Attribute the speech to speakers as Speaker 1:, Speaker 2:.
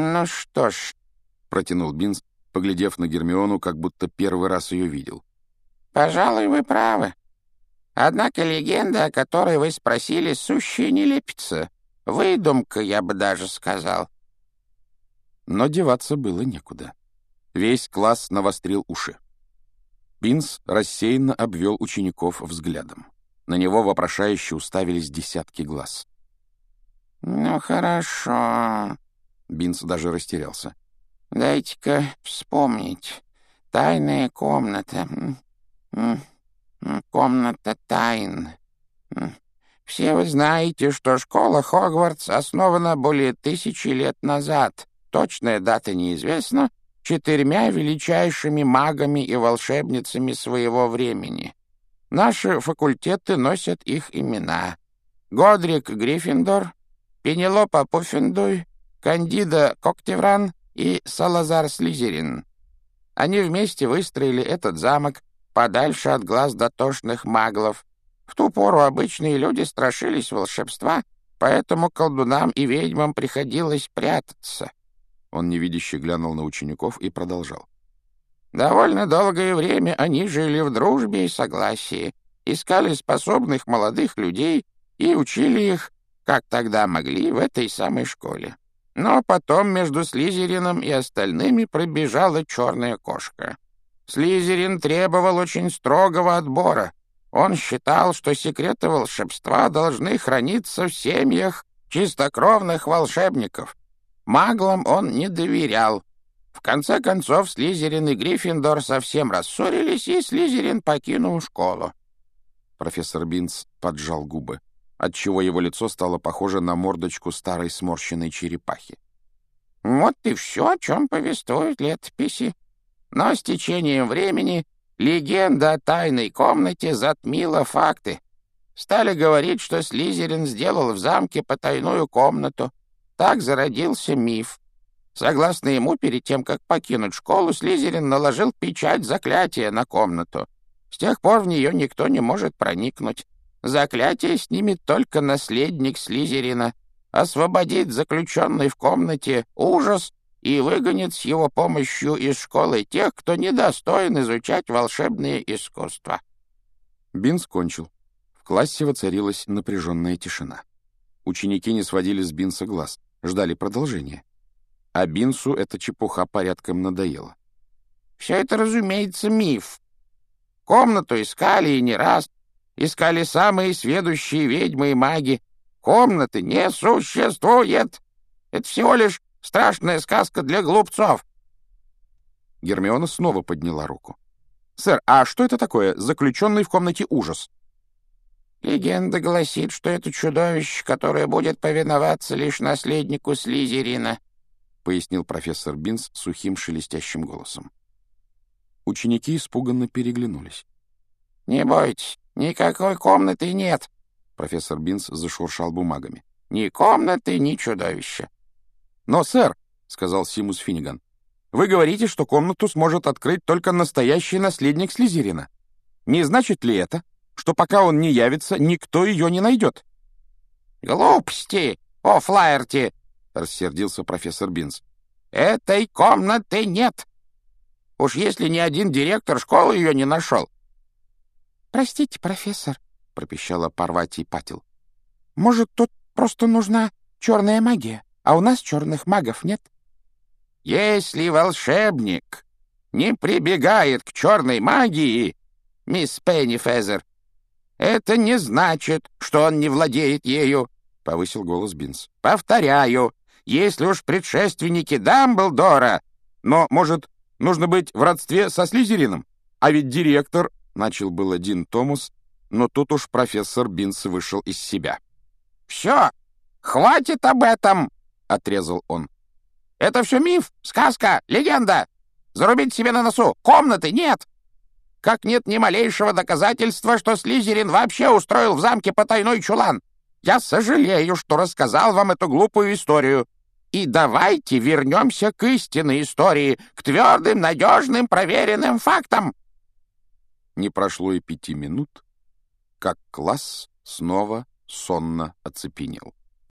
Speaker 1: «Ну что ж», — протянул Бинс, поглядев на Гермиону, как будто первый раз ее видел. «Пожалуй, вы правы. Однако легенда, о которой вы спросили, сущая не лепится. Выдумка, я бы даже сказал».
Speaker 2: Но деваться было некуда. Весь класс навострил уши. Бинс рассеянно обвел учеников взглядом. На него вопрошающе уставились десятки глаз.
Speaker 1: «Ну, хорошо», — Бинс даже растерялся. «Дайте-ка вспомнить. Тайная комната. Комната тайн. Все вы знаете, что школа Хогвартс основана более тысячи лет назад. Точная дата неизвестна, четырьмя величайшими магами и волшебницами своего времени. Наши факультеты носят их имена. Годрик Гриффиндор, Пенелопа Пуффендуй, Кандида Коктевран и Салазар Слизерин. Они вместе выстроили этот замок подальше от глаз дотошных маглов. В ту пору обычные люди страшились волшебства, поэтому колдунам и ведьмам приходилось прятаться.
Speaker 2: Он невидяще глянул на учеников и продолжал.
Speaker 1: Довольно долгое время они жили в дружбе и согласии, искали способных молодых людей и учили их, как тогда могли, в этой самой школе. Но потом между Слизерином и остальными пробежала черная кошка. Слизерин требовал очень строгого отбора. Он считал, что секреты волшебства должны храниться в семьях чистокровных волшебников. Маглам он не доверял. В конце концов, Слизерин и Гриффиндор совсем рассорились, и Слизерин покинул школу.
Speaker 2: Профессор Бинц поджал губы, отчего его лицо стало похоже на мордочку старой сморщенной черепахи.
Speaker 1: Вот и все, о чем повествуют летописи. Но с течением времени легенда о тайной комнате затмила факты. Стали говорить, что Слизерин сделал в замке потайную комнату, так зародился миф. Согласно ему, перед тем, как покинуть школу, Слизерин наложил печать заклятия на комнату. С тех пор в нее никто не может проникнуть. Заклятие снимет только наследник Слизерина, освободит заключенный в комнате ужас и выгонит с его помощью из школы тех, кто недостоин изучать волшебные искусства.
Speaker 2: Бин скончил. В классе воцарилась напряженная тишина. Ученики не сводили с Бинса глаз ждали продолжения. А Бинсу эта чепуха порядком надоела.
Speaker 1: «Все это, разумеется, миф. Комнату искали и не раз. Искали самые сведущие ведьмы и маги. Комнаты не существует. Это всего лишь страшная сказка для глупцов».
Speaker 2: Гермиона снова подняла руку. «Сэр, а что это такое, заключенный в комнате ужас?»
Speaker 1: Легенда гласит, что это чудовище, которое будет повиноваться лишь наследнику Слизерина, — пояснил профессор Бинс сухим шелестящим голосом.
Speaker 2: Ученики испуганно переглянулись.
Speaker 1: — Не бойтесь, никакой комнаты нет, — профессор
Speaker 2: Бинс зашуршал бумагами.
Speaker 1: — Ни комнаты, ни чудовища.
Speaker 2: — Но, сэр, — сказал Симус Финниган, — вы говорите, что комнату сможет открыть только настоящий наследник Слизерина. Не значит ли это, что пока он не явится, никто ее не найдет.
Speaker 1: — Глупости, о Флаерти!
Speaker 2: — рассердился профессор Бинс.
Speaker 1: — Этой комнаты нет. Уж если ни один директор школы ее не нашел.
Speaker 3: — Простите, профессор, — пропищала Парвати Патил. — Может, тут просто нужна черная магия, а у нас черных магов нет?
Speaker 1: — Если волшебник не прибегает к черной магии, мисс Пеннифезер, «Это не значит, что он не владеет ею», — повысил голос Бинс. «Повторяю, если уж предшественники Дамблдора, но, может, нужно быть в родстве со Слизерином? А ведь директор...» — начал был один Томас, но тут уж профессор Бинс вышел из себя. «Все, хватит об этом!» — отрезал он. «Это все миф, сказка, легенда. Зарубить себе на носу. Комнаты нет как нет ни малейшего доказательства, что Слизерин вообще устроил в замке потайной чулан. Я сожалею, что рассказал вам эту глупую историю. И давайте вернемся к истинной истории, к твердым, надежным, проверенным фактам.
Speaker 2: Не прошло и пяти минут, как класс снова сонно оцепенел.